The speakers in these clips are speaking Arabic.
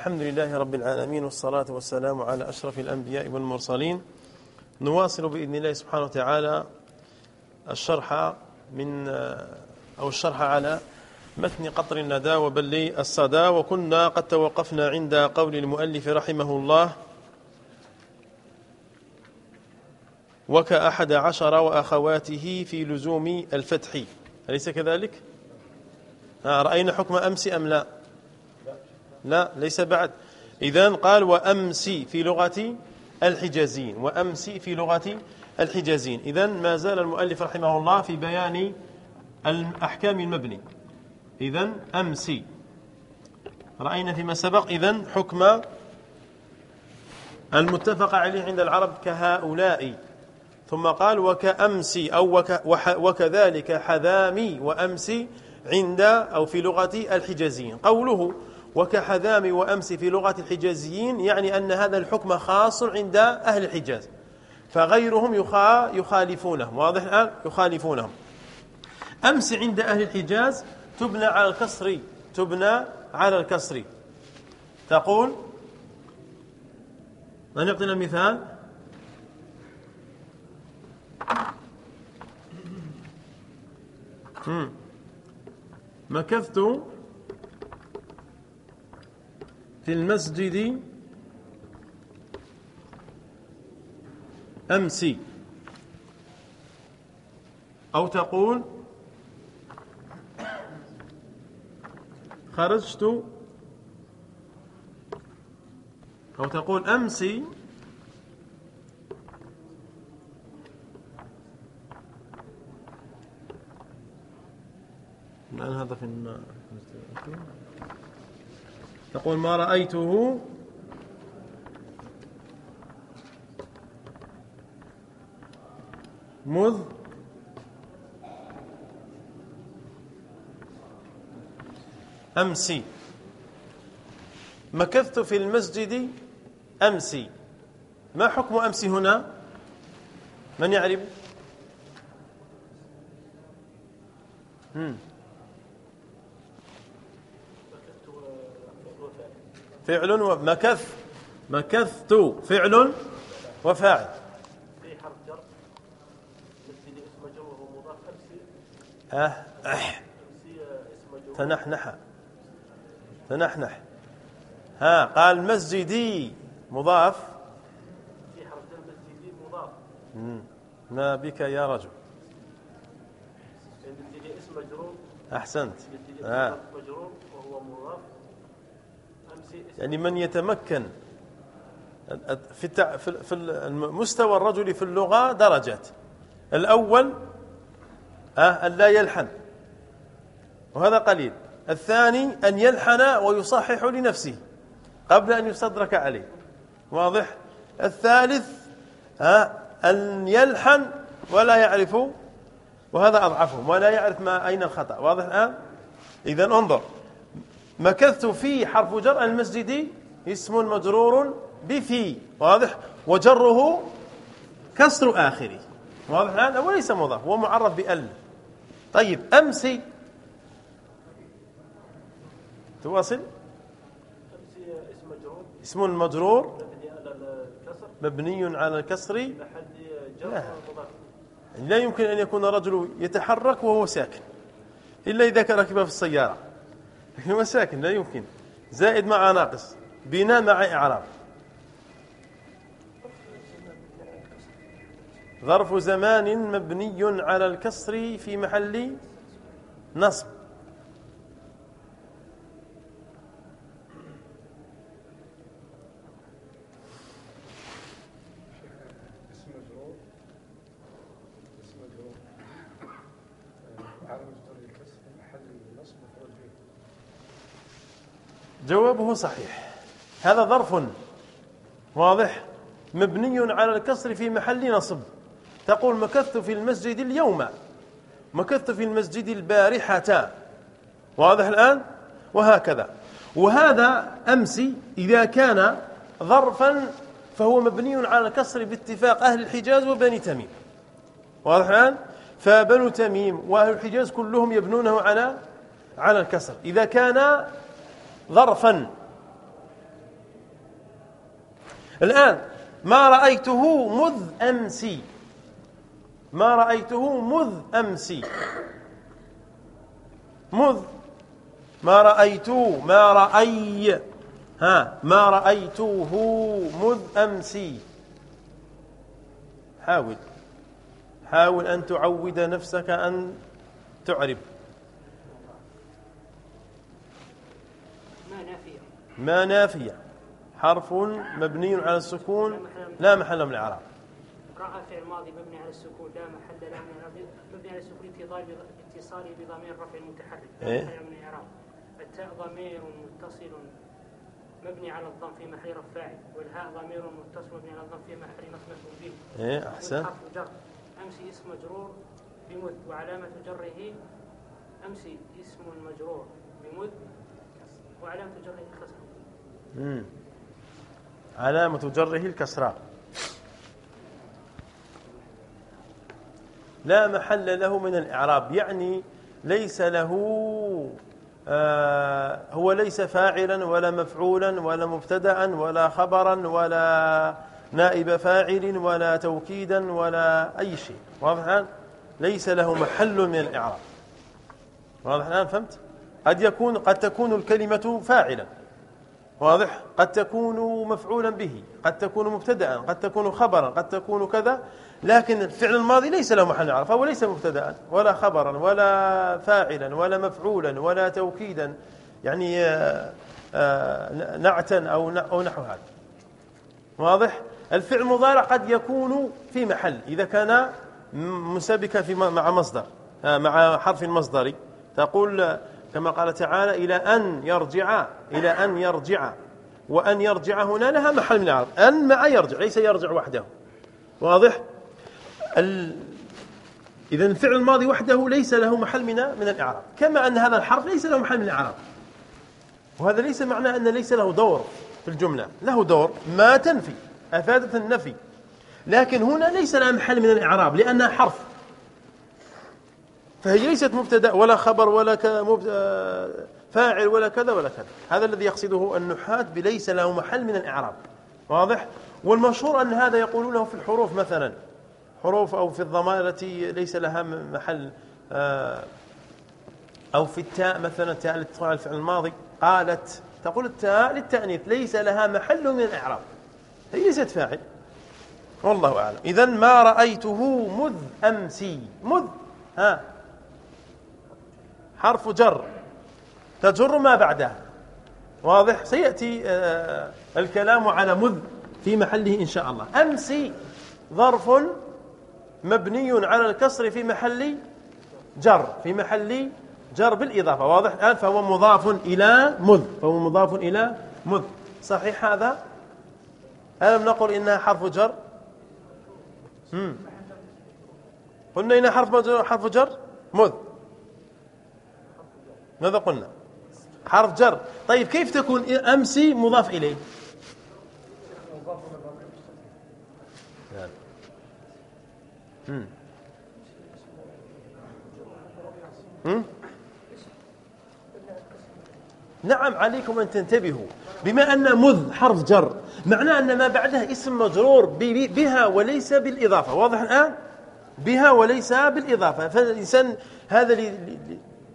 الحمد لله رب العالمين والصلاة والسلام على أشرف الأنبياء والمرسلين. نواصل بإذن الله سبحانه وتعالى الشرح من أو الشرح على متن قطر الندى وبلي الصدى وكنا قد توقفنا عند قول المؤلف رحمه الله وكأحد عشر وأخواته في لزوم الفتح. أليس كذلك؟ آه، رأينا حكم أمس أم لا؟ لا ليس بعد. إذا قال وأمس في لغة الحجازين وأمس في لغة الحجازين إذا ما زال المؤلف رحمه الله في بيان الأحكام المبني. إذا أمس رأينا فيما سبق إذا حكم المتفق عليه عند العرب كهؤلاء. ثم قال وكأمس أو وك وكذلك حذامي وأمس عند أو في لغة الحجازيين. قوله وكحذام وأمس في لغة الحجازيين يعني أن هذا الحكم خاص عند أهل الحجاز. فغيرهم يخالفونهم واضح الآن؟ يخالفونهم. أمس عند أهل الحجاز تبنى على الكسر تبنى على الكسر. تقول من يعطينا مثال؟ مكثت في المسجد أمس أو تقول خرجت. أو تقول أمس الآن هذا في تقول ما رأيته مذ أمس مكثت في المسجد أمس ما حكم أمس هنا؟ من يعرف. فعل ومكث مكثت فعل وفاعل. حرف جر اسم مجرور ومضاف أه أح تنحنح تنحنح. ها قال مسجدي مضاف. في حرف جر مسجدي مضاف ما بك يا رجل. اسم مجرور أحسنت. آه. مجرور وهو مضاف يعني من يتمكن في في مستوى الرجل في اللغة درجات. الأول أه أن لا يلحن وهذا قليل. الثاني أن يلحن ويصحح لنفسه قبل أن يستدرك عليه. واضح؟ الثالث أه أن يلحن ولا يعرف وهذا أضعفهم ولا يعرف ما أين الخطأ. واضح الآن؟ إذا انظر. مكثت في حرف جر المسجد اسم مجرور بفي. واضح؟ وجره كسر آخره واضح الآن؟ وليس مضاف هو معرف بأل. طيب أمس تواصل؟ اسم مجرور. مبني على الكسر. لا. لا يمكن أن يكون رجل يتحرك وهو ساكن إلا إذا كان ركب في السيارة. هو ساكن لا يمكن. زائد مع ناقص. بناء مع إعراب. ظرف زمان مبني على الكسر في محل نصب. جوابه صحيح. هذا ظرف واضح مبني على الكسر في محل نصب. تقول مكثت في المسجد اليوم. مكثت في المسجد البارحة. واضح الآن؟ وهكذا. وهذا أمس إذا كان ظرفا فهو مبني على الكسر باتفاق أهل الحجاز وبني تميم. واضح الآن؟ فبنو تميم وأهل الحجاز كلهم يبنونه على على الكسر. إذا كان ظرفا. الآن ما رأيته مذ أمس ما رأيته مذ أمس مذ. ما رأيت ما رأي. ها ما رأيته مذ أمس حاول. حاول أن تعود نفسك أن تعرب ما نافية ما نافية. حرف مبني على السكون لا محل من الإعراب. رأى فعل ماضي مبني على السكون لا محل له من الإعراب. مبني على السكون اتصال اتصاله بضمير رفع المتحرك لا إيه؟ محل من الإعراب. التاء ضمير متصل مبني على الضم في محل رفع فاعل والهاء ضمير متصل مبني على الضم في محل نصب مفعول به. إيه أحسن. حرف جر. أمسي اسم مجرور بمذ وعلامة جره أمسي اسم مجرور بمذ وعلامة جره الكسر علامة جره الكسراء لا محل له من الإعراب يعني ليس له آه هو ليس فاعلا ولا مفعولا ولا مبتدا ولا خبرا ولا نائب فاعل ولا توكيدا ولا أي شيء. واضح الآن؟ ليس له محل من الإعراب. واضح الآن؟ فهمت؟ قد يكون قد تكون الكلمة فاعلا. واضح؟ قد تكون مفعولا به قد تكون مبتدا قد تكون خبرا قد تكون كذا لكن الفعل الماضي ليس له محل اعراب فهو ليس مبتدا ولا خبرا ولا فاعلا ولا مفعولا ولا توكيدا يعني آه، آه، نعتا أو أو نحو هذا. واضح؟ الفعل المضارع قد يكون في محل إذا كان مسبكا في مع مصدر آه، مع حرف مصدري. تقول كما قال تعالى إلى أن يرجع إلى أن يرجع. وأن يرجع هنا لها محل من الإعراب. أن مع يرجع ليس يرجع وحده. واضح؟ ال... إذا الفعل الماضي وحده ليس له محل من من الإعراب. كما أن هذا الحرف ليس له محل من الإعراب. وهذا ليس معناه أن ليس له دور في الجملة. له دور ما تنفي أفادت النفي. لكن هنا ليس لها محل من الإعراب لأنها حرف. فهي ليست مبتدا ولا خبر ولا فاعل ولا كذا ولا كذا. هذا الذي يقصده النحاة بليس له محل من الإعراب. واضح؟ والمشهور أن هذا يقولونه في الحروف مثلا. حروف أو في الضمائر التي ليس لها محل آه، أو في التاء مثلا تدخل على الفعل الماضي. قالت تقول التاء للتأنيث ليس لها محل من الإعراب. هي ليست فاعل. والله أعلم. إذا ما رأيته مذ أمسي. مذ ها حرف جر. تجر ما بعدها. واضح؟ سيأتي آه، الكلام على مذ في محله إن شاء الله. أمس ظرف مبني على الكسر في محل جر. في محل جر بالإضافة. واضح؟ الآن فهو مضاف إلى مذ. فهو مضاف إلى مذ. صحيح هذا؟ ألم نقل إنها حرف جر. قلنا إنها حرف حرف جر؟ مذ. ماذا قلنا؟ حرف جر. طيب كيف تكون أمسي مضاف إليه؟ نعم عليكم أن تنتبهوا. بما أن مذ حرف جر معناه أن ما بعدها اسم مجرور بها وليس بالإضافة. واضح الآن؟ بها وليس بالإضافة. فالإنسان هذا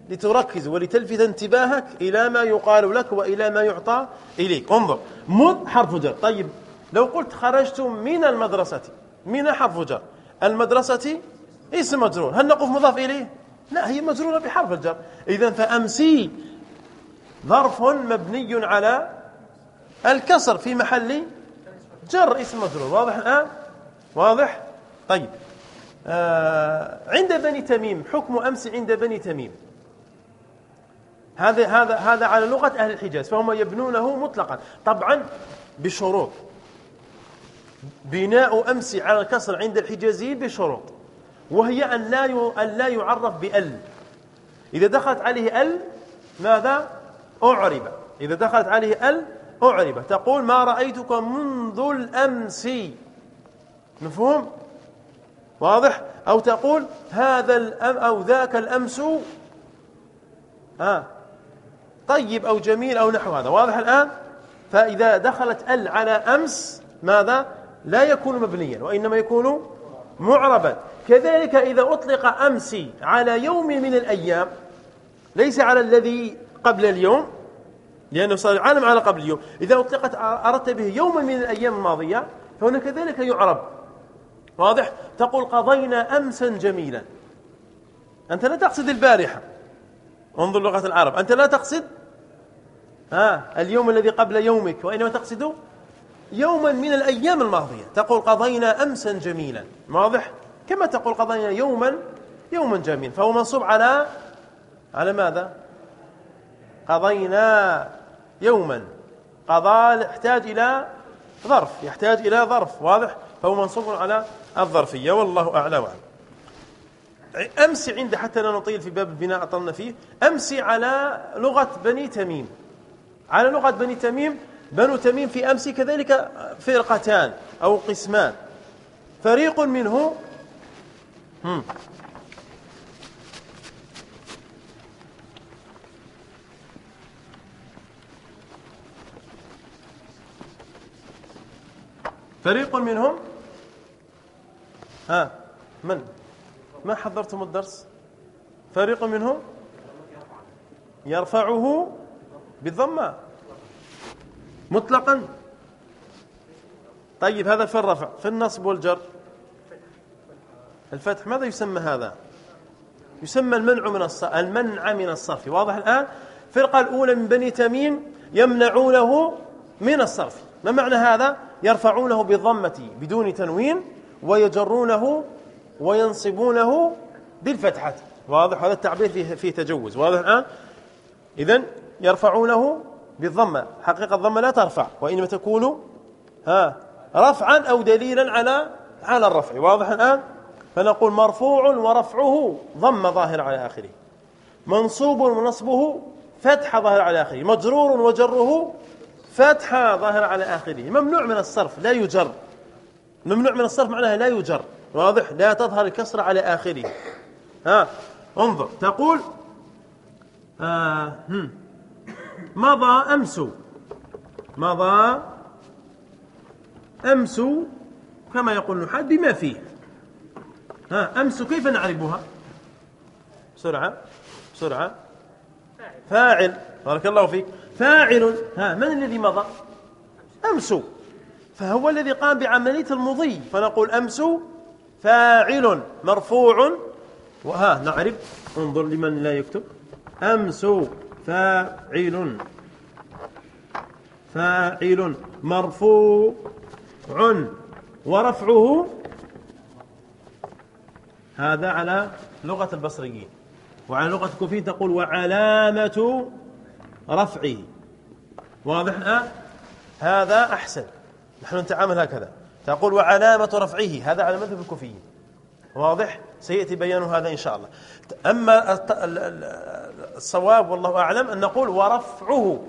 لتركز ولتلفت انتباهك إلى ما يقال لك وإلى ما يعطى إليك. انظر مذ حرف جر. طيب لو قلت خرجت من المدرسة من حرف جر. المدرسة اسم مجرور. هل نقف مضاف إليه؟ لا هي مجرورة بحرف الجر. إذا فأمسي ظرف مبني على الكسر في محل جر اسم مجرور. واضح الآن؟ واضح؟ طيب. آه عند بني تميم حكم أمس عند بني تميم. هذا هذا هذا على لغة أهل الحجاز فهم يبنونه مطلقا. طبعا بشروط. بناء أمس على الكسر عند الحجازيين بشروط. وهي أن لا أن لا يعرف بأل. إذا دخلت عليه أل ماذا؟ أعرب. إذا دخلت عليه أل أعرب. تقول ما رأيتك منذ الأمس. مفهوم؟ واضح؟ أو تقول هذا الأم أو ذاك الأمس. آه. طيب أو جميل أو نحو هذا. واضح الآن؟ فإذا دخلت ال على أمس ماذا؟ لا يكون مبنيا وإنما يكون معربا. كذلك إذا أطلق أمس على يوم من الأيام ليس على الذي قبل اليوم لأنه صار العالم على قبل اليوم. إذا أطلقت أردت به يوما من الأيام الماضية فهنا كذلك يعرب. واضح؟ تقول قضينا أمسا جميلا. أنت لا تقصد البارحة. انظر لغة العرب. أنت لا تقصد؟ ها اليوم الذي قبل يومك وإنما تقصد يوما من الأيام الماضية. تقول قضينا أمسا جميلا. واضح؟ كما تقول قضينا يوما يوما جميلا. فهو منصوب على على ماذا؟ قضينا يوما. قضاء يحتاج إلى ظرف يحتاج إلى ظرف. واضح؟ فهو منصوب على الظرفية والله أعلى وأعلم أمس عند حتى لا نطيل في باب البناء أطلنا فيه. أمس على لغة بني تميم. على لغة بني تميم. بنو تميم في أمس كذلك فرقتان أو قسمان. فريق منه هم. فريق منهم ها من؟ ما حضرتم الدرس؟ فريق منهم يرفعه بالضمة. مطلقا. طيب هذا في الرفع في النصب والجر. الفتح ماذا يسمى هذا؟ يسمى المنع من الصرف المنع من الصرف. واضح الآن؟ الفرقة الأولى من بني تميم يمنعونه من الصرف. ما معنى هذا؟ يرفعونه بالضمة بدون تنوين ويجرونه وينصبونه بالفتحة. واضح؟ هذا التعبير فيه, فيه تجوز. واضح الآن؟ إذن يرفعونه بالضمة. حقيقة الضمة لا ترفع وإنما تكون ها رفعا أو دليلا على على الرفع. واضح الآن؟ فنقول مرفوع ورفعه ضم ظاهر على آخره. منصوب ونصبه فتح ظاهر على آخره. مجرور وجره فتح ظاهر على آخره. ممنوع من الصرف لا يجر. ممنوع من الصرف معناها لا يجر. واضح؟ لا تظهر الكسر على آخره. ها انظر. تقول آه مضى أمس. مضى أمس كما يقول النحاة بما فيه. ها أمس كيف نعرفها بسرعة بسرعة. فاعل. بارك الله فيك. فاعل. ها من الذي مضى؟ أمس. فهو الذي قام بعملية المضي. فنقول أمس فاعل مرفوع. وها نعرف. انظر لمن لا يكتب. أمس فاعل. فاعل مرفوع. ورفعه هذا على لغة البصريين. وعلى لغة الكوفيين تقول وعلامة رفعه. واضح؟ الآن هذا أحسن. نحن نتعامل هكذا. تقول وعلامة رفعه. هذا على مذهب الكوفيين. واضح؟ سيأتي بيان هذا إن شاء الله. أما الصواب والله أعلم أن نقول ورفعه.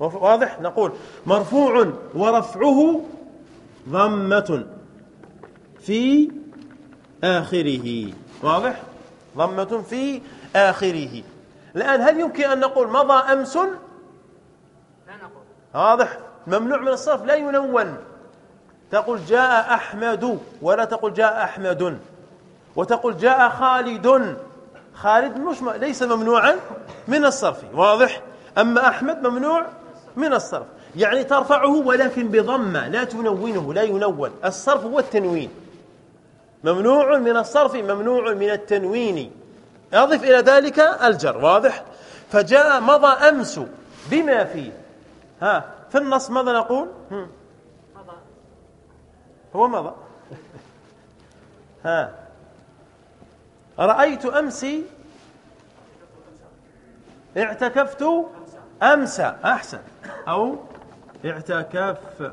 واضح؟ نقول مرفوع ورفعه ضمة في آخره. واضح؟ ضمة في آخره. الآن هل يمكن أن نقول مضى أمس؟ لا نقول. واضح؟ ممنوع من الصرف لا ينون. تقول جاء أحمد ولا تقول جاء أحمد وتقول جاء خالد. خالد مش ليس ممنوعا من الصرف واضح؟ أما أحمد ممنوع من الصرف يعني ترفعه ولكن بضمة لا تنونه لا ينون. الصرف هو التنوين. ممنوع من الصرف ممنوع من التنوين. أضف إلى ذلك الجر واضح؟ فجاء مضى أمس بما فيه. ها في النص ماذا نقول؟ مضى هو مضى ها. رأيت أمسي. اعتكفت أمسى أحسن. أو اعتكفت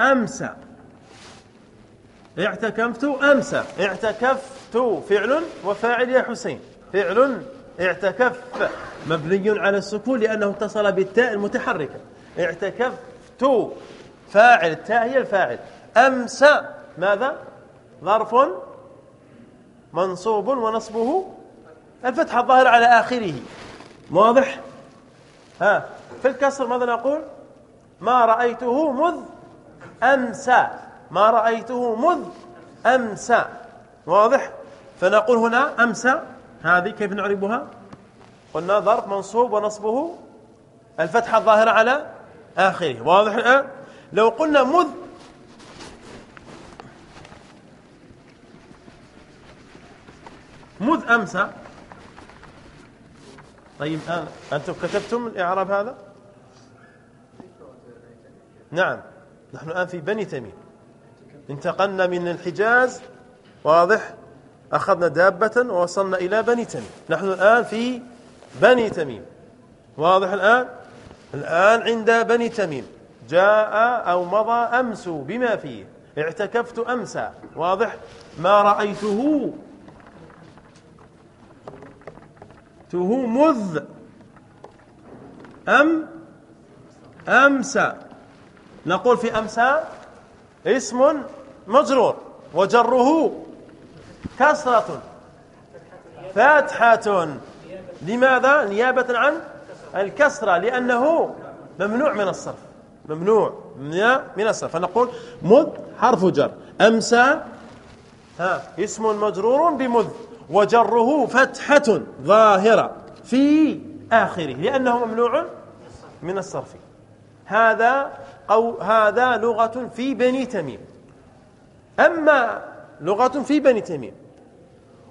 أمسى اعتكفت أمسى اعتكفت فعل وفاعل يا حسين. فعل اعتكف مبني على السكون لأنه اتصل بالتاء المتحركة. اعتكفت فاعل التاء هي الفاعل. أمسى ماذا؟ ظرف منصوب ونصبه. الفتح الظاهر على آخره. واضح؟ ها. في الكسر ماذا نقول؟ ما رأيته مذ أمسى ما رأيته مذ أمسى واضح؟ فنقول هنا أمسى هذه كيف نعربها؟ قلنا ظرف منصوب ونصبه. الفتحة الظاهرة على آخره واضح الآن؟ لو قلنا مذ مذ أمسى طيب الآن أنتم كتبتم الإعراب هذا؟ نعم نحن الآن في بني تميم. انتقلنا من الحجاز واضح؟ أخذنا دابة ووصلنا إلى بني تميم. نحن الآن في بني تميم. واضح الآن؟ الآن عند بني تميم. جاء أو مضى أمس بما فيه. اعتكفت أمسى واضح؟ ما رأيته. تو مذ. أم؟ أمسى نقول في أمسى اسم مجرور. وجره كسرة. فتحة لماذا؟ نيابة عن الكسرة لأنه ممنوع من الصرف. ممنوع من الصرف. فنقول مذ حرف جر. أمسى ها اسم مجرور بمذ. وجره فتحة ظاهرة في آخره لأنه ممنوع من الصرف. هذا أو هذا لغة في بني تميم. أما لغة في بني تميم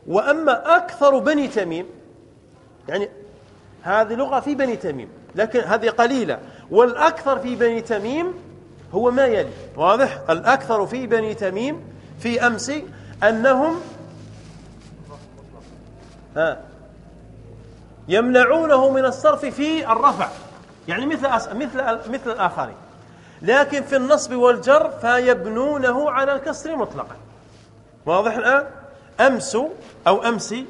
وأما أكثر بني تميم يعني هذه لغة في بني تميم لكن هذه قليلة. والأكثر في بني تميم هو ما يلي. واضح؟ الأكثر في بني تميم في أمس أنهم ها يمنعونه من الصرف في الرفع. يعني مثل مثل مثل الآخرين. لكن في النصب والجر فيبنونه على الكسر مطلقا. واضح الآن؟ أمس أو أمسي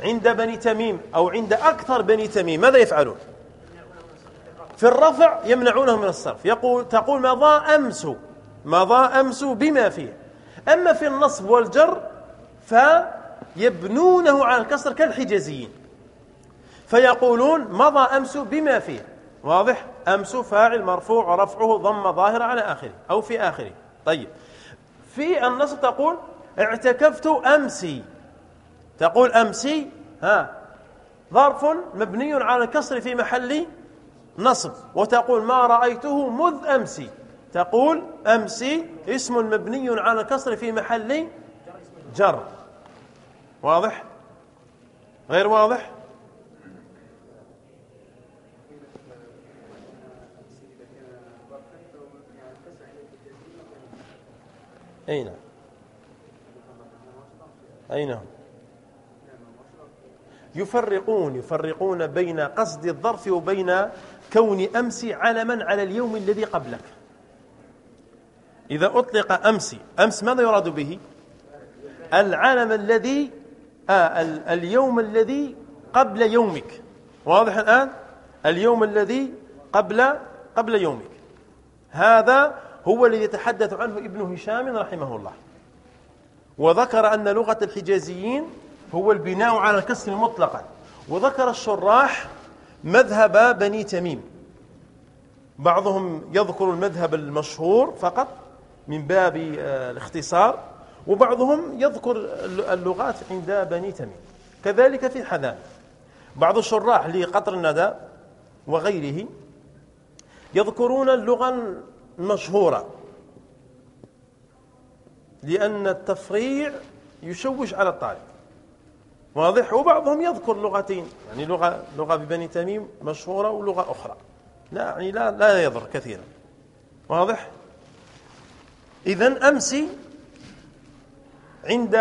عند بني تميم أو عند أكثر بني تميم ماذا يفعلون؟ في الرفع يمنعونه من الصرف. يقول تقول مضى أمس مضى أمس بما فيه. أما في النصب والجر فيبنونه على الكسر كالحجازيين. فيقولون مضى أمس بما فيه. واضح؟ أمس فاعل مرفوع ورفعه ضم ظاهرة على آخره أو في آخره. طيب. في النصب تقول اعتكفت أمسي. تقول أمسي ها ظرف مبني على الكسر في محل نصب وتقول ما رأيته مذ أمسي. تقول أمسي اسم مبني على الكسر في محل جر. واضح؟ غير واضح؟ أين؟ أين يفرقون يفرقون بين قصد الظرف وبين كون أمس علما على اليوم الذي قبلك. إذا أطلق أمس أمس ماذا يراد به؟ العلم الذي آه اليوم الذي قبل يومك. واضح الآن؟ اليوم الذي قبل قبل يومك. هذا هو الذي يتحدث عنه ابن هشام رحمه الله. وذكر أن لغة الحجازيين هو البناء على الكسر مطلقا. وذكر الشراح مذهب بني تميم. بعضهم يذكر المذهب المشهور فقط من باب آه، الاختصار وبعضهم يذكر اللغات عند بني تميم. كذلك في حذان بعض الشراح لقطر الندى وغيره يذكرون اللغة المشهورة لأن التفريع يشوش على الطالب. واضح وبعضهم يذكر لغتين. يعني لغة لغة ببني تميم مشهورة ولغة أخرى. لا يعني لا لا يضر كثيرا. واضح؟ إذا أمس عند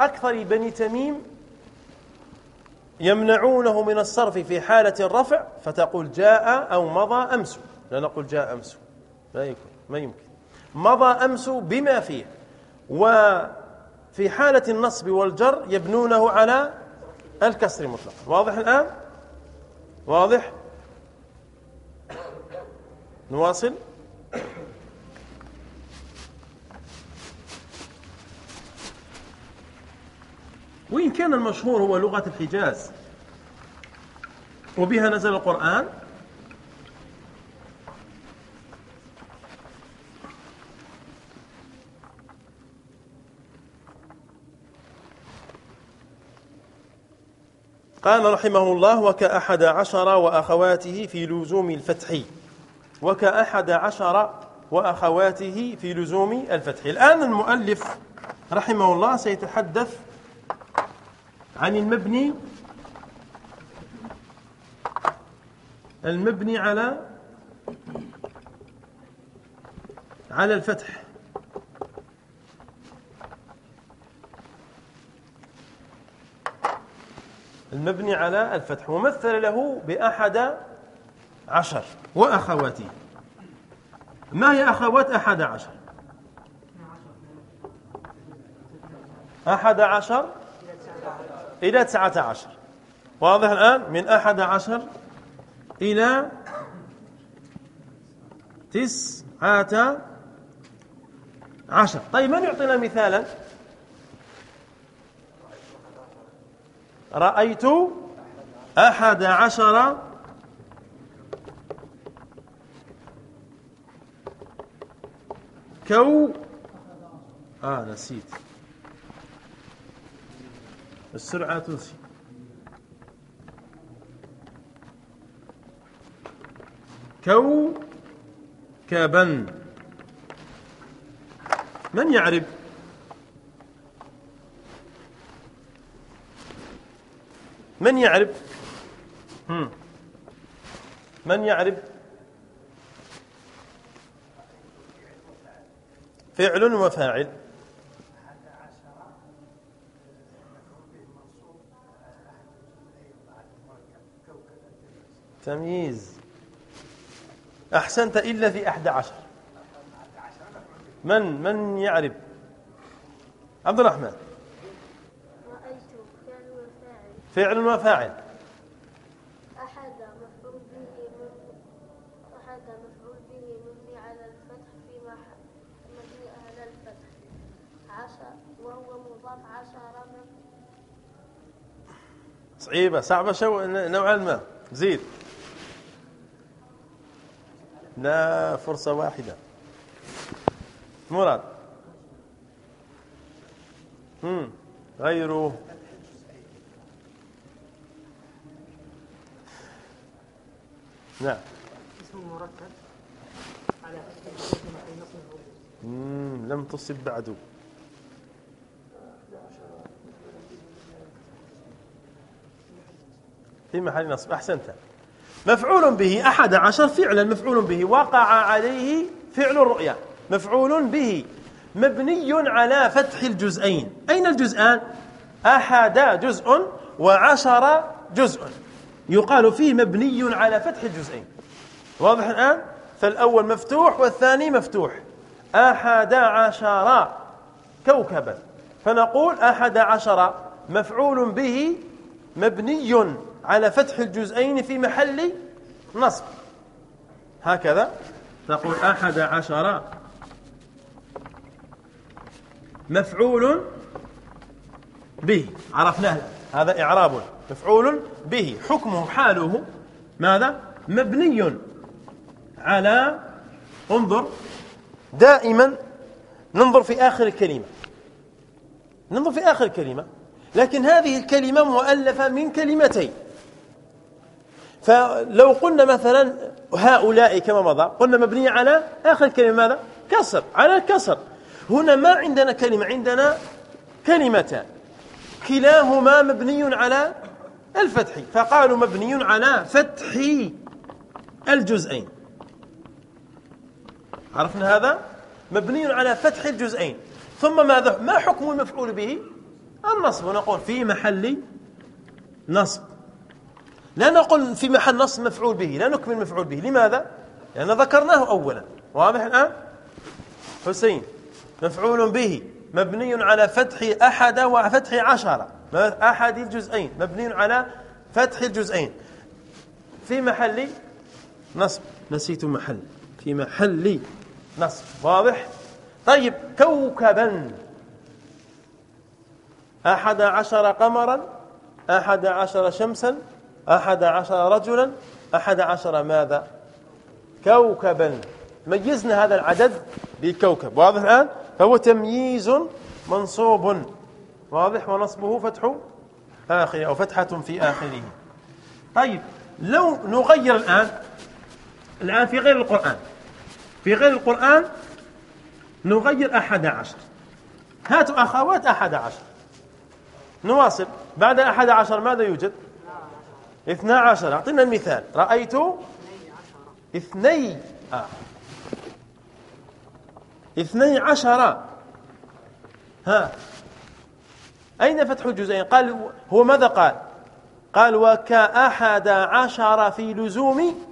أكثر بني تميم يمنعونه من الصرف في حالة الرفع فتقول جاء أو مضى أمس. لا نقول جاء أمس. لا يكون ما يمكن. مضى أمس بما فيه. وفي حالة النصب والجر يبنونه على الكسر مطلقا. واضح الآن؟ واضح؟ نواصل. وإن كان المشهور هو لغة الحجاز وبها نزل القرآن. قال رحمه الله وكأحد عشر وأخواته في لزوم الفتح. وكأحد عشر وأخواته في لزوم الفتح. الآن المؤلف رحمه الله سيتحدث عن المبني المبني على على الفتح. المبني على الفتح. ومثل له بأحد عشر. وأخواته ما هي أخوات أحد عشر؟ أحد عشر؟ إلى تسعة عشر. واضح الآن؟ من أحد عشر إلى تسعة عشر. طيب من يعطينا مثالا؟ رأيت أحد عشر كو آه نسيت. السرعة تنسي. كوكبا من يعرف؟ من يعرف من يعرف فعل وفاعل. تمييز. أحسنت إلا في أحد عشر. من؟ من يعرف عبد الرحمن. فعل وفاعل. أحد مفعول به أحد مفعول به مبني على الفتح في مبني على الفتح. عشر وهو مضاف عشر صعيبة صعبة شو نوعا ما. زيد. لا فرصة واحدة. مراد. هم غيره. نعم. اسم مركب على لم تصب بعد. في محل نصب أحسنت. مفعول به أحد عشر فعلا مفعول به وقع عليه فعل الرؤيا. مفعول به مبني على فتح الجزئين. أين الجزءان أحد جزء وعشر جزء. يقال فيه مبني على فتح الجزئين واضح الآن؟ فالأول مفتوح والثاني مفتوح. أحد عشر كوكبا. فنقول أحد عشر مفعول به مبني على فتح الجزئين في محل نصب. هكذا نقول أحد عشر مفعول به. عرفناه هذا إعراب مفعول به. حكمه حاله ماذا؟ مبني على انظر دائما ننظر في آخر الكلمة. ننظر في آخر الكلمة. لكن هذه الكلمة مؤلفة من كلمتين. فلو قلنا مثلا هؤلاء كما مضى قلنا مبنية على آخر الكلمة ماذا؟ كسر على الكسر. هنا ما عندنا كلمة عندنا كلمتان. كلاهما مبني على الفتح. فقالوا مبني على فتح الجزئين. عرفنا هذا؟ مبني على فتح الجزئين. ثم ماذا؟ ما حكم المفعول به؟ النصب. نقول في محل نصب. لا نقول في محل نصب مفعول به لا نكمل مفعول به. لماذا؟ لأن ذكرناه أولا. واضح الآن؟ حسين مفعول به. مبني على فتح أحد وفتح عشرة أحد الجزئين. مبني على فتح الجزئين. في محل نصب. نسيت محل. في محل نصب. واضح؟ طيب كوكبا. أحد عشر قمرا أحد عشر شمسا أحد عشر رجلا أحد عشر ماذا؟ كوكبا. ميزنا هذا العدد بكوكب. واضح الآن؟ فهو تمييز منصوب. واضح ونصبه فتح آخره أو فتحة في آخره. طيب لو نغير الآن الآن في غير القرآن. في غير القرآن نغير أحد عشر. هاتوا أخوات أحد عشر. نواصل. بعد أحد عشر ماذا يوجد؟ اثنا عشر. أعطينا المثال. رأيت؟ اثني آه. اثني عشر. ها. أين فتح الجزئين؟ قال هو ماذا قال؟ قال وكأحد عشر في لزوم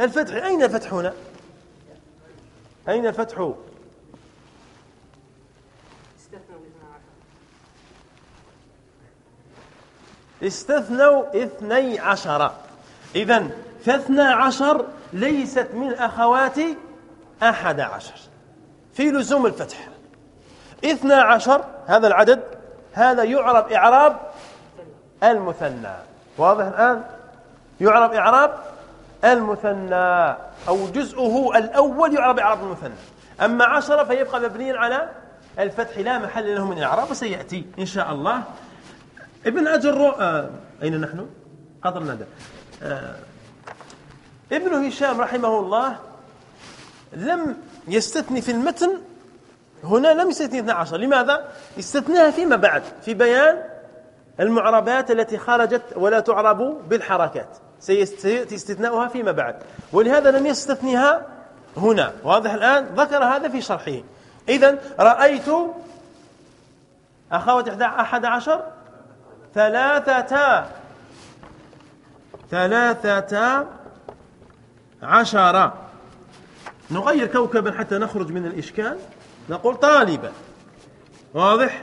الفتح. أين الفتح هنا أين الفتح؟ استثنوا اثني عشر. إذا فاثنى عشر ليست من أخوات أحد عشر. في لزوم الفتح. اثنى عشر هذا العدد هذا يعرب إعراب المثنى. واضح الآن؟ يعرب إعراب المثنى أو جزءه الأول يعرب إعراب المثنى. أما عشرة فيبقى مبنيا على الفتح لا محل له من إعراب وسيأتي إن شاء الله. ابن أجر آه أين نحن؟ قطر ندى آه ابن هشام رحمه الله لم يستثني في المتن هنا لم يستثني 12 لماذا؟ استثناها فيما بعد في بيان المعربات التي خرجت ولا تعرب بالحركات. سيأتي استثناؤها فيما بعد. ولهذا لم يستثنيها هنا. واضح الآن؟ ذكر هذا في شرحه. إذا رأيت أخوات أحد عشر؟ ثلاثة ثلاثة عشر. نغير كوكبا حتى نخرج من الإشكال. نقول طالبا. واضح؟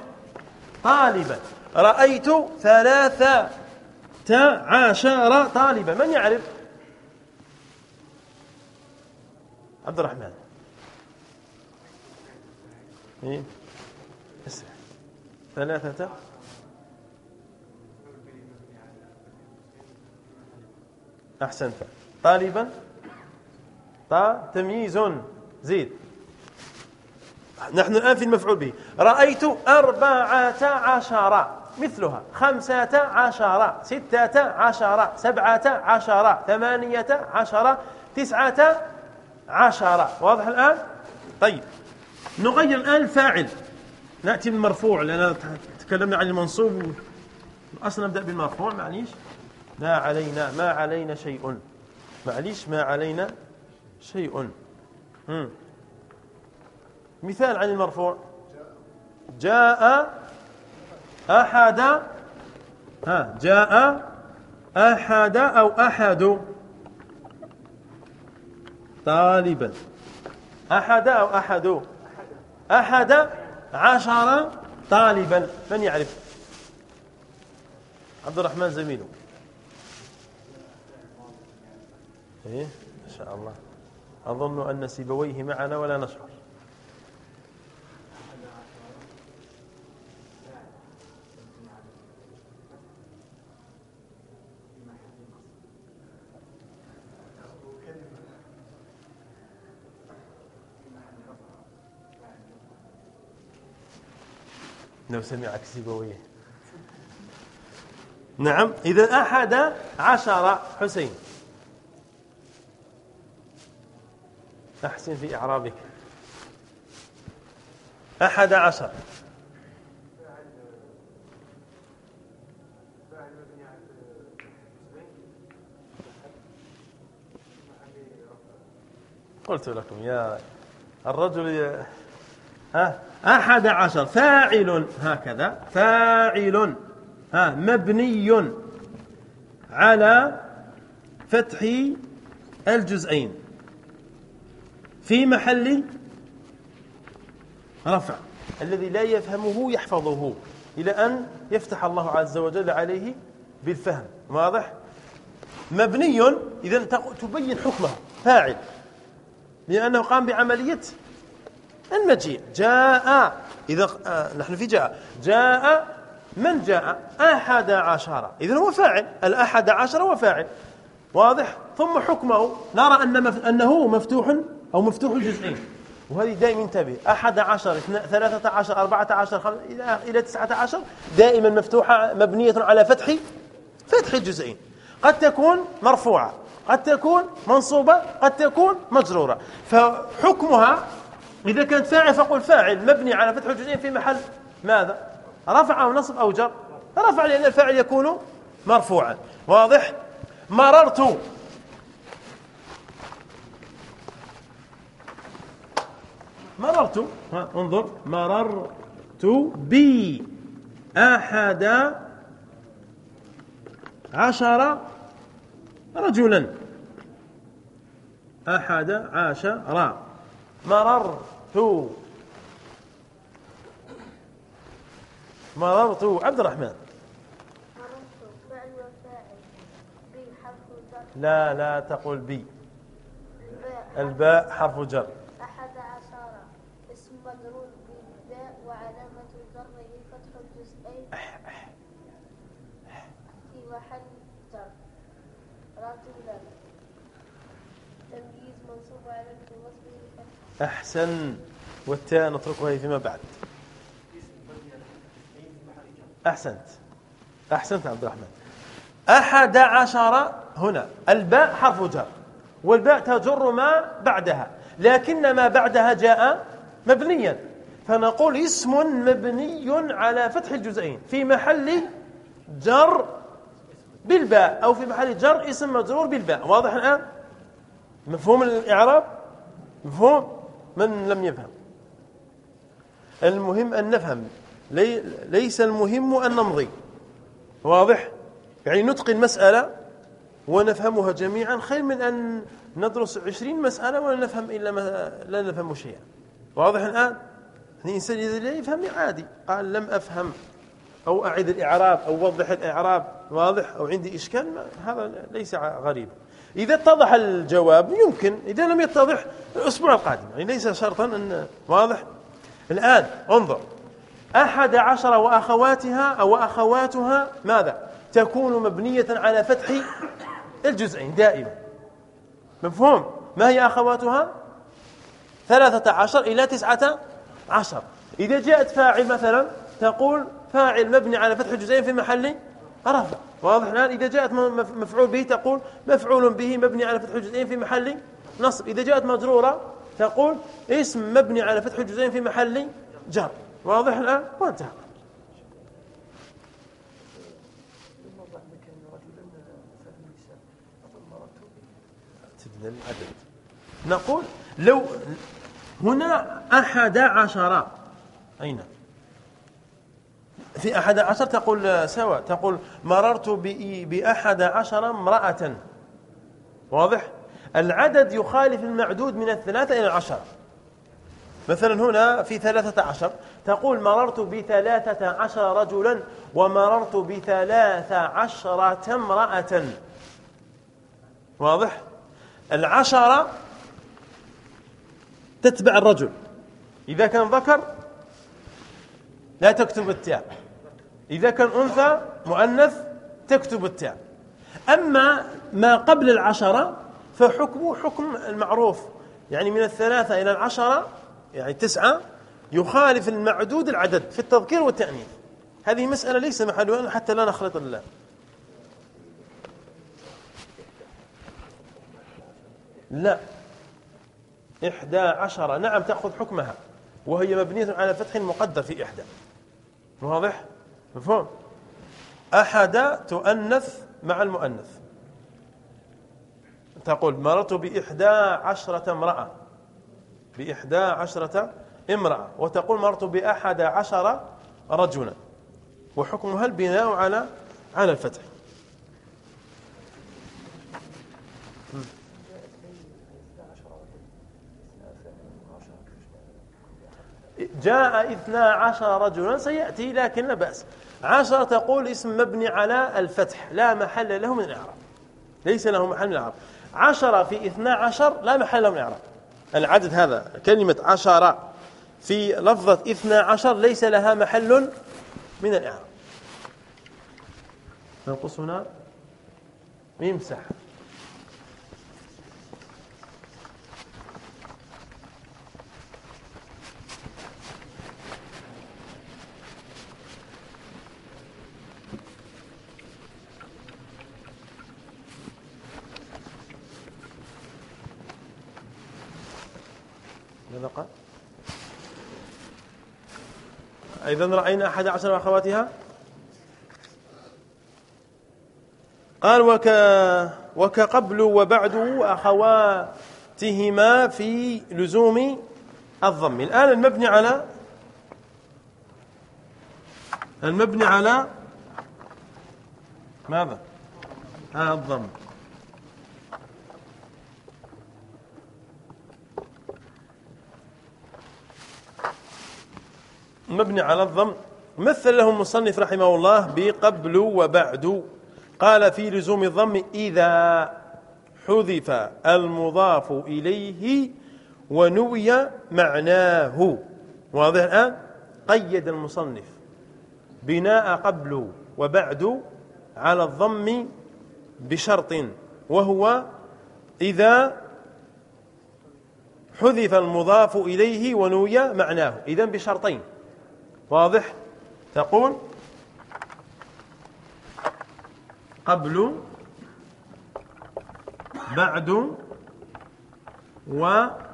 طالبا. رأيت ثلاثة عشر طالبا. من يعرف؟ عبد الرحمن؟ اسمع. ثلاثة أحسنت. طالبا. طا تمييز. زيد. نحن الآن في المفعول به. رأيت أربعة عشر. مثلها. خمسة عشر. ستة عشر. سبعة عشر. ثمانية عشر. تسعة عشر. واضح الآن؟ طيب. نغير الآن الفاعل. نأتي بالمرفوع لأن تكلمنا عن المنصوب. أصلا نبدأ بالمرفوع معليش. ما علينا ما علينا شيء. معليش ما علينا شيء. مم. مثال عن المرفوع. جاء أحد ها جاء أحد أو أحد. طالبا. أحد أو أحد. أحد عشر طالبا. من يعرف؟ عبد الرحمن زميله. إيه ما شاء الله. أظن أن سيبويه معنا ولا نشعر. لو سمعك سيبويه. نعم إذا أحد عشر حسين. أحسن في إعرابك. أحد عشر. قلت لكم يا الرجل ها؟ أحد عشر. فاعل هكذا. فاعل ها مبني على فتح الجزئين. في محل رفع. الذي لا يفهمه يحفظه إلى أن يفتح الله عز وجل عليه بالفهم. واضح؟ مبني إذا تبين حكمه. فاعل. لأنه قام بعملية المجيء. جاء إذا آه نحن في جاء. جاء من جاء؟ أحد عشر. إذا هو فاعل. الأحد عشر هو فاعل. واضح؟ ثم حكمه. نرى أن أنه مفتوح أو مفتوح الجزئين وهذه دائما انتبه أحد عشر ثلاثة عشر أربعة عشر إلى تسعة عشر دائما مفتوحة مبنية على فتح فتح الجزئين. قد تكون مرفوعة قد تكون منصوبة قد تكون مجرورة. فحكمها إذا كانت فاعل فقل فاعل مبني على فتح الجزئين في محل ماذا؟ رفع أو نصب أو جر. رفع لأن الفاعل يكون مرفوعا. واضح؟ مررت مررت ها انظر. مررت بي أحد عشر رجلا. أحد عشر. مررت. مررت. عبد الرحمن. لا لا تقول بي. الباء حرف جر. مجرور بالباء وعلامة جره فتح الجزئين في محل جر. رجلا تمييز منصوب علامة وصفه أحسن. والتاء نتركها فيما بعد. أحسنت. أحسنت عبد الرحمن. أحد عشر هنا. الباء حرف جر. والباء تجر ما بعدها. لكن ما بعدها جاء مبنيا. فنقول اسم مبني على فتح الجزئين. في محل جر بالباء أو في محل جر اسم مجرور بالباء. واضح الآن؟ مفهوم الإعراب؟ مفهوم؟ من لم يفهم؟ المهم أن نفهم. لي ليس المهم أن نمضي. واضح؟ يعني نتقن مسألة ونفهمها جميعا. خير من أن ندرس عشرين مسألة ولا نفهم إلا ما لا نفهم شيئا. واضح الآن؟ الإنسان إذا لا يفهم عادي. قال لم أفهم. أو أعد الإعراب أو وضح الإعراب. واضح؟ أو عندي إشكال؟ هذا ليس غريب. إذا اتضح الجواب يمكن. إذا لم يتضح الأسبوع القادم. يعني ليس شرطا أن واضح؟ الآن انظر. أحد عشر وأخواتها أو أخواتها ماذا؟ تكون مبنية على فتح الجزئين دائما. مفهوم؟ ما هي أخواتها؟ ثلاثة عشر إلى تسعة عشر. إذا جاءت فاعل مثلا تقول فاعل مبني على فتح الجزئين في محل رفع. واضح الآن؟ إذا جاءت مفعول به تقول مفعول به مبني على فتح الجزئين في محل نصب. إذا جاءت مجرورة تقول اسم مبني على فتح الجزئين في محل جر. واضح الآن؟ وانتهى. نقول لو هنا أحد عشر. أين؟ في أحد عشر تقول سواء تقول مررت بأحد عشر امرأة. واضح؟ العدد يخالف المعدود من الثلاثة إلى العشرة مثلا هنا في ثلاثة عشر تقول مررت بثلاثة عشر رجلا ومررت بثلاث عشرة امرأة. واضح؟ العشرة تتبع الرجل. إذا كان ذكر لا تكتب التاء إذا كان أنثى مؤنث تكتب التاء أما ما قبل العشرة فحكمه حكم المعروف. يعني من الثلاثة إلى العشرة يعني تسعة يخالف المعدود العدد في التذكير والتأنيث. هذه مسألة ليس محلها حتى لا نخلط الله لا. إحدى عشر. نعم تأخذ حكمها. وهي مبنية على فتح مقدر في إحدى. واضح؟ مفهوم؟ أحد تؤنث مع المؤنث. تقول مررت بإحدى عشرة امرأة. بإحدى عشرة امرأة. وتقول مررت بأحد عشر رجلا. وحكمها البناء على على الفتح. جاء اثنا عشر رجلا سيأتي لكن لا بأس. عشر تقول اسم مبني على الفتح لا محل له من الإعراب ليس له محل من الإعراب عشر في اثنا عشر لا محل له من الإعراب العدد هذا كلمة عشر في لفظة اثنا عشر ليس لها محل من الإعراب. ننقص هنا. يمسح ماذا قال إذا رأينا أحد عشر أخواتها. قال وك وكقبل وبعد أخواتهما في لزوم الضم. الآن المبني على المبني على ماذا؟ الضم. مبني على الضم. مثل له المصنف رحمه الله بقبل وبعد. قال في لزوم الضم إذا حذف المضاف إليه ونوي معناه. واضح الآن؟ قيد المصنف بناء قبل وبعد على الضم بشرط وهو إذا حذف المضاف إليه ونوي معناه. إذن بشرطين. واضح؟ تقول قبل بعد وأخواتهما.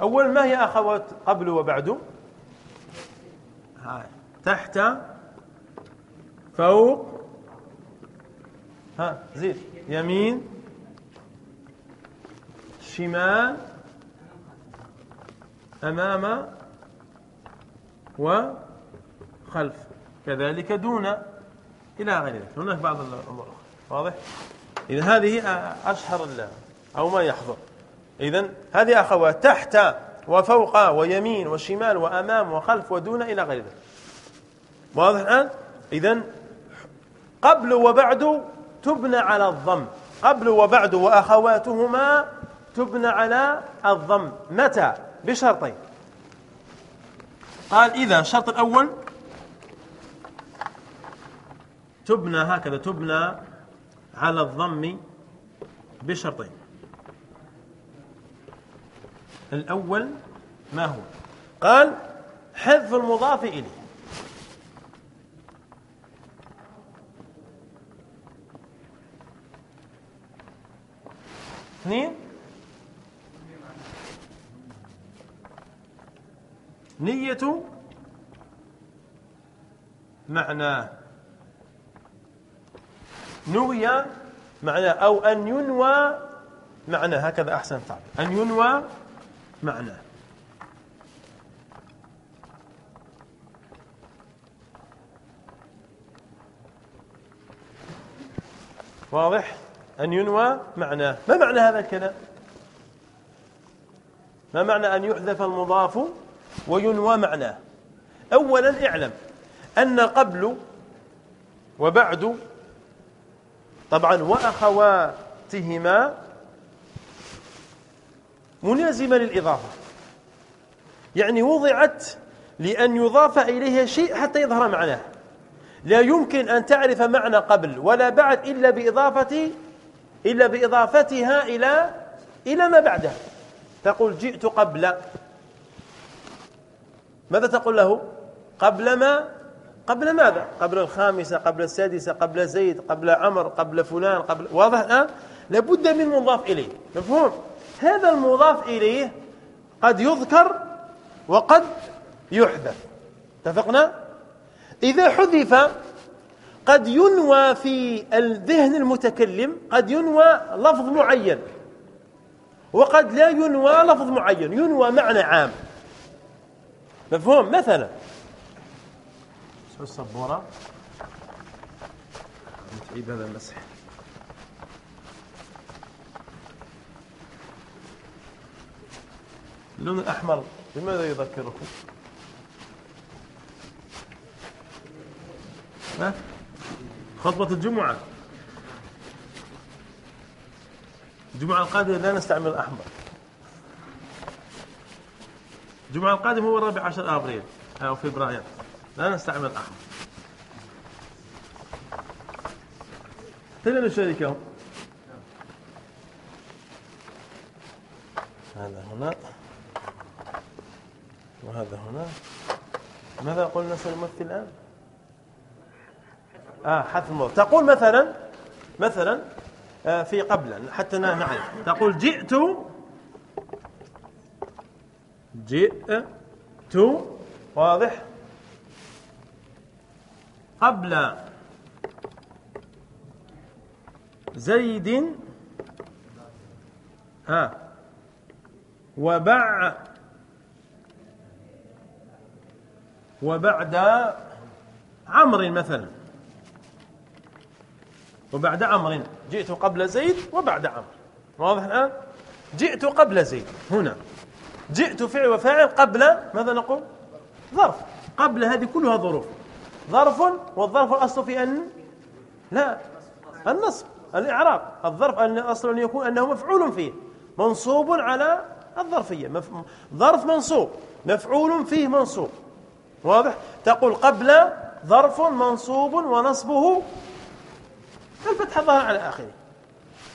أول ما هي أخوات قبل وبعد؟ تحت فوق ها زيد يمين شمال أمام وخلف كذلك دون إلى غير ذلك. هناك بعض الأمور واضح؟ إذا هذه أشهر أو ما يحضر. إذا هذه أخوات تحت وفوق ويمين وشمال وأمام وخلف ودون إلى غير ذلك. واضح الآن؟ إذا قبل وبعد تبنى على الضم. قبل وبعد وأخواتهما تبنى على الضم. متى؟ بشرطين. قال إذا الشرط الأول تبنى هكذا تبنى على الضم بشرطين. الأول ما هو؟ قال حذف المضاف إليه. اثنين نية معناه نوي معناه أو أن ينوى معناه هكذا أحسن تعبير أن ينوى معناه واضح؟ أن ينوى معناه ما معنى هذا الكلام؟ ما معنى أن يحذف المضاف وينوى معناه. أولا اعلم أن قبل وبعد طبعا وأخواتهما ملازمة للإضافة. يعني وضعت لأن يضاف إليها شيء حتى يظهر معناه. لا يمكن أن تعرف معنى قبل ولا بعد إلا بإضافة إلا بإضافتها إلى إلى ما بعدها. تقول جئت قبل. ماذا تقول له؟ قبل ما قبل ماذا؟ قبل الخامسة قبل السادسة قبل زيد قبل عمر قبل فلان قبل واضح الآن؟ لابد من مضاف إليه مفهوم؟ هذا المضاف إليه قد يذكر وقد يحذف اتفقنا؟ إذا حذف قد ينوى في الذهن المتكلم قد ينوى لفظ معين وقد لا ينوى لفظ معين ينوى معنى عام. مفهوم؟ مثلا. السبورة؟ متعيب هذا المسح. اللون الأحمر بماذا يذكركم؟ ها؟ خطبة الجمعة. الجمعة القادمة لا نستعمل الأحمر. الجمعة القادمة هو الرابع عشر أبريل. أو فبراير لا نستعمل الأحمر كيف نشاركهم هذا هنا. وهذا هنا. ماذا قلنا سنمثل الآن؟ آه حذف المضاف تقول مثلا مثلا آه، في قبل حتى نعرف. تقول جئت جئت واضح؟ قبل زيد ها وبع وبعد عمر مثلا. وبعد عمر جئت قبل زيد وبعد عمر واضح الآن؟ جئت قبل زيد. هنا. جئت فعل وفاعل قبل ماذا نقول؟ ظرف. قبل هذه كلها ظروف. ظرف والظرف الأصل في أن لا النصب الإعراب. الظرف الأصل أن يكون أنه مفعول فيه. منصوب على الظرفية. مف... ظرف منصوب. مفعول فيه منصوب. واضح؟ تقول قبل ظرف منصوب ونصبه. الفتح الظاهر على آخره.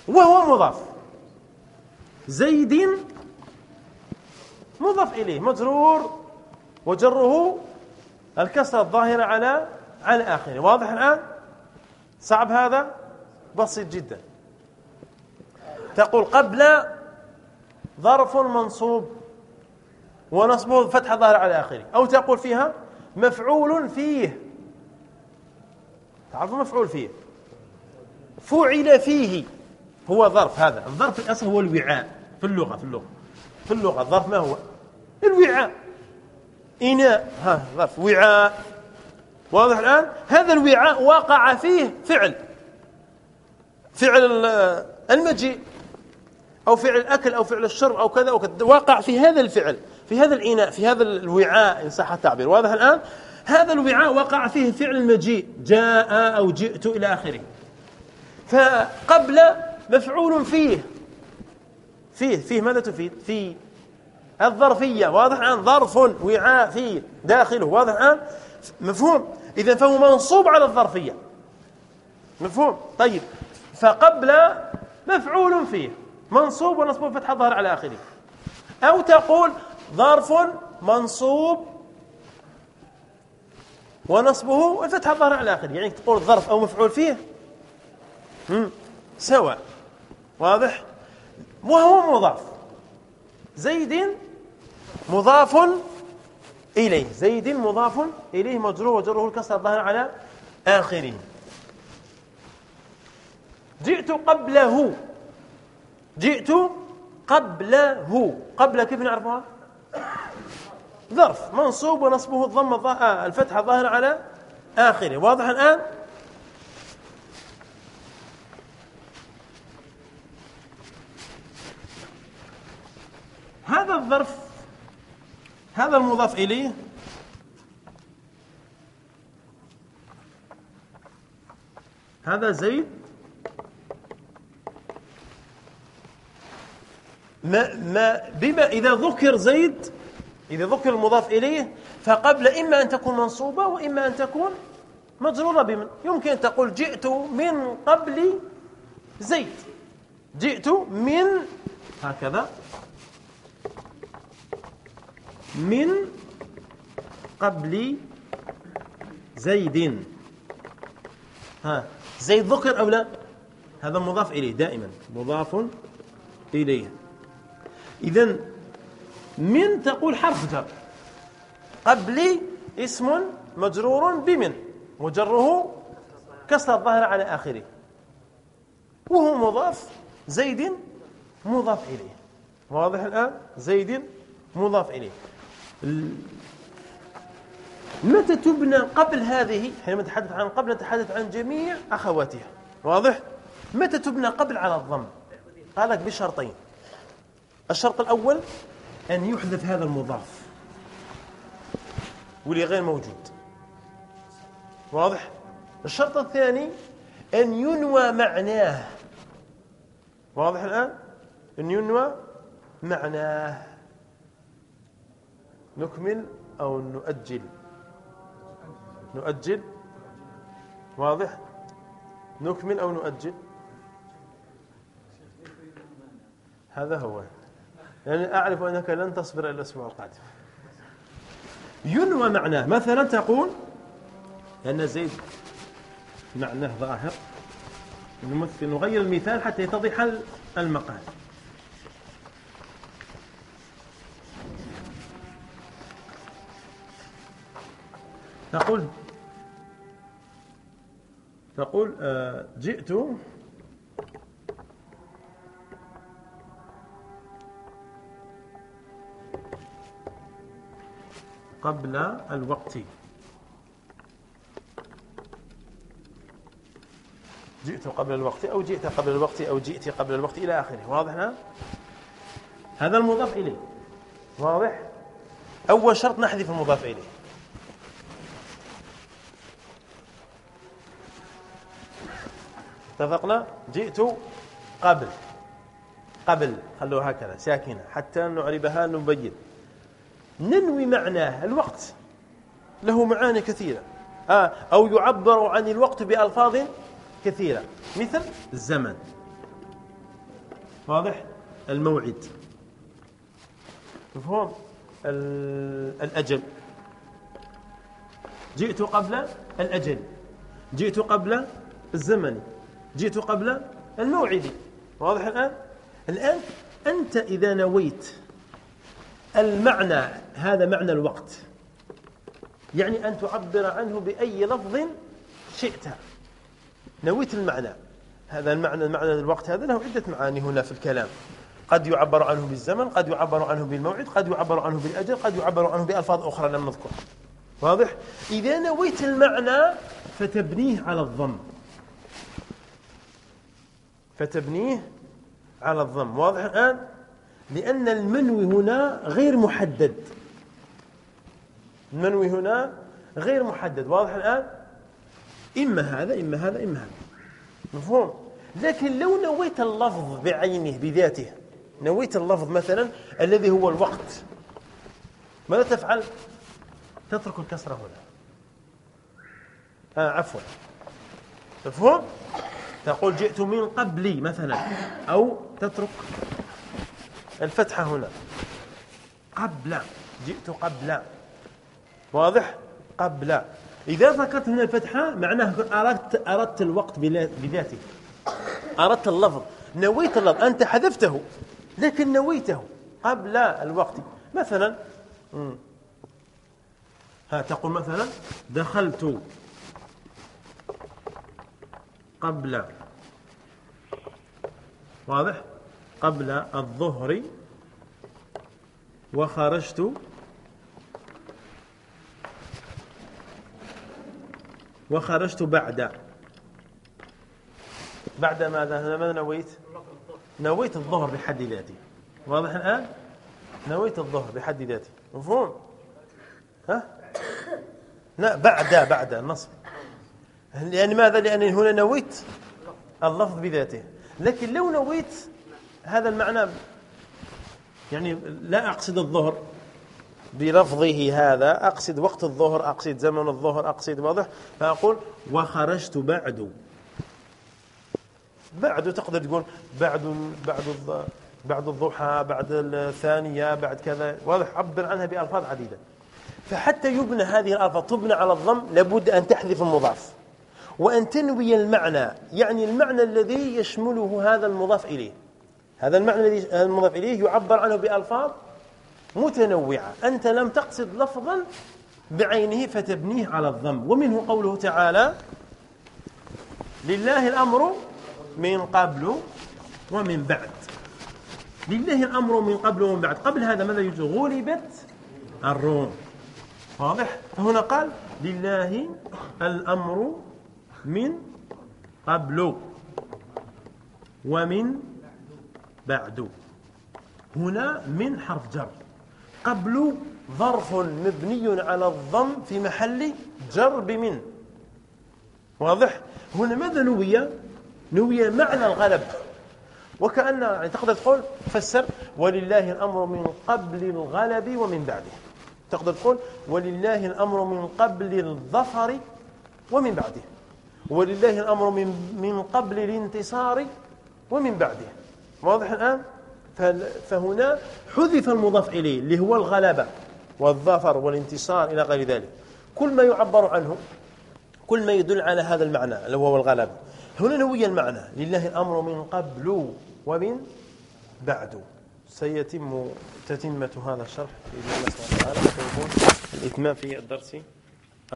وهو مضاف. زيد مضاف إليه مجرور وجره الكسرة الظاهرة على على آخره. واضح الآن؟ صعب هذا؟ بسيط جدا. تقول قبل ظرف منصوب ونصبه فتح الظاهر على آخره. أو تقول فيها مفعول فيه. تعرفوا مفعول فيه؟ فعل فيه هو ظرف هذا. الظرف الأصل هو الوعاء في اللغة في اللغة. في اللغة الظرف ما هو؟ الوعاء. إناء ها ظرف وعاء. واضح الآن؟ هذا الوعاء وقع فيه فعل. فعل المجيء أو فعل الأكل أو فعل الشرب أو كذا أو كذا. وقع في هذا الفعل في هذا الإناء في هذا الوعاء إن صح التعبير. واضح الآن؟ هذا الوعاء وقع فيه فعل المجيء جاء أو جئت إلى آخره. فقبل مفعول فيه فيه فيه ماذا تفيد؟ في الظرفية واضح الآن؟ ظرف وعاء فيه. داخله واضح الآن؟ مفهوم؟ إذا فهو منصوب على الظرفية. مفهوم؟ طيب. فقبل مفعول فيه. منصوب ونصب فتح الظهر على آخره. أو تقول ظرف منصوب ونصبه الفتح الظهر على آخره. يعني تقول ظرف أو مفعول فيه. سواء. واضح؟ وهو مضاف. زيد مضاف إليه. زيد مضاف إليه. مجرور وجره الكسر الظاهر على آخره. جئت قبله. جئت قبله. قبل كيف نعرفها؟ ظرف. منصوب ونصبه الضم آه، الفتحة الظاهرة على آخره. واضح الآن؟ هذا الظرف هذا المضاف إليه هذا زيد. ما ما بما إذا ذكر زيد إذا ذكر المضاف إليه فقبل إما أن تكون منصوبة وإما أن تكون مجرورة بمن. يمكن أن تقول جئت من قبل زيد. جئت من هكذا. من قبل زيد. ها زيد ذكر أو لا؟ هذا مضاف إليه دائما مضاف إليه. إذا من تقول حرف جر قبل اسم مجرور بمن؟ وجره كسر الظاهر على آخره. وهو مضاف زيد مضاف إليه. واضح الآن؟ زيد مضاف إليه. متى تبنى قبل هذه؟ حينما نتحدث عن قبل نتحدث عن جميع أخواتها. واضح؟ متى تبنى قبل على الضم؟ قال لك بشرطين. الشرط الأول أن يحذف هذا المضاف واللي غير موجود. واضح؟ الشرط الثاني أن ينوى معناه. واضح الآن؟ أن ينوى معناه. نكمل أو نؤجل؟ نؤجل؟ واضح؟ نكمل أو نؤجل؟ هذا هو. يعني أعرف أنك لن تصبر إلى الأسبوع القادم. ينوى معناه. مثلا تقول أن زيد معناه ظاهر نمثل نغير المثال حتى يتضح المقال. تقول تقول آه، جئت. قبل الوقت. جئت قبل الوقت أو جئت قبل الوقت أو جئت قبل الوقت إلى آخره. واضح هذا المضاف إليه. واضح؟ أول شرط نحذف المضاف إليه. اتفقنا؟ جئت قبل. قبل خلوها هكذا ساكنة. حتى نعربها نبين. ننوي معناه الوقت. له معاني كثيرة. أو يعبر عن الوقت بألفاظ كثيرة. مثل الزمن. واضح؟ الموعد. مفهوم؟ الأجل. جئت قبل الأجل. جئت قبل الزمن. جئت قبل الموعد. واضح الآن؟ الآن أنت إذا نويت المعنى هذا معنى الوقت. يعني أن تعبر عنه بأي لفظ شئت. نويت المعنى. هذا المعنى المعنى الوقت هذا له عدة معاني هنا في الكلام. قد يعبر عنه بالزمن قد يعبر عنه بالموعد قد يعبر عنه بالأجل قد يعبر عنه بألفاظ أخرى لم نذكر. واضح؟ إذا نويت المعنى فتبنيه على الضم. فتبنيه على الضم واضح الآن؟ لأن المنوي هنا غير محدد. المنوي هنا غير محدد واضح الآن؟ إما هذا إما هذا إما هذا. مفهوم؟ لكن لو نويت اللفظ بعينه بذاته نويت اللفظ مثلا الذي هو الوقت ماذا تفعل؟ تترك الكسرة هنا. آه عفوا. مفهوم؟ تقول جئت من قبلي مثلا أو تترك الفتحة هنا. قبل جئت قبل. واضح؟ قبل. إذا ذكرت هنا الفتحة معناه أردت, أردت الوقت بذاته. أردت اللفظ. نويت اللفظ. أنت حذفته لكن نويته. قبل الوقت. مثلا ها تقول مثلا دخلت. قبل. واضح؟ قبل الظهر وخرجت. وخرجت بعد. بعد ماذا؟ ماذا نويت؟ نويت الظهر بحد ذاته. واضح الآن؟ نويت الظهر بحد ذاته. مفهوم؟ ها؟ لا بعد بعد النصب. لأن ماذا؟ لأن هنا نويت اللفظ بذاته. لكن لو نويت هذا المعنى يعني لا أقصد الظهر بلفظه هذا أقصد وقت الظهر أقصد زمن الظهر أقصد واضح. فأقول وخرجت بعد. بعد تقدر تقول بعد بعد بعد الضحى بعد الثانية بعد كذا. واضح؟ عبر عنها بألفاظ عديدة. فحتى يبنى هذه الألفاظ تبنى على الضم لابد أن تحذف المضاف. وأن تنوي المعنى يعني المعنى الذي يشمله هذا المضاف إليه. هذا المعنى الذي المضاف إليه يعبر عنه بألفاظ متنوعة. أنت لم تقصد لفظا بعينه فتبنيه على الضم. ومنه قوله تعالى لله الأمر من قبل ومن بعد. لله الأمر من قبل ومن بعد. قبل هذا ماذا يجوز؟ غلبت الروم. واضح؟ فهنا قال لله الأمر من قبل ومن بعد. هنا من حرف جر. قبل ظرف مبني على الضم في محل جر بمن. واضح؟ هنا ماذا نوي؟ نوي معنى الغلب. وكأن يعني تقدر تقول فسر ولله الأمر من قبل الغلب ومن بعده. تقدر تقول ولله الأمر من قبل الظفر ومن بعده. ولله الأمر من من قبل الانتصار ومن بعده. واضح الآن؟ فهنا حذف المضاف إليه اللي هو الغلبة والظفر والانتصار إلى غير ذلك. كل ما يعبر عنه كل ما يدل على هذا المعنى اللي هو الغلبة هنا نوي المعنى. لله الأمر من قبل ومن بعد. سيتم تتمة هذا الشرح. بإذن الله سبحانه وتعالى. الإتمام في الدرس.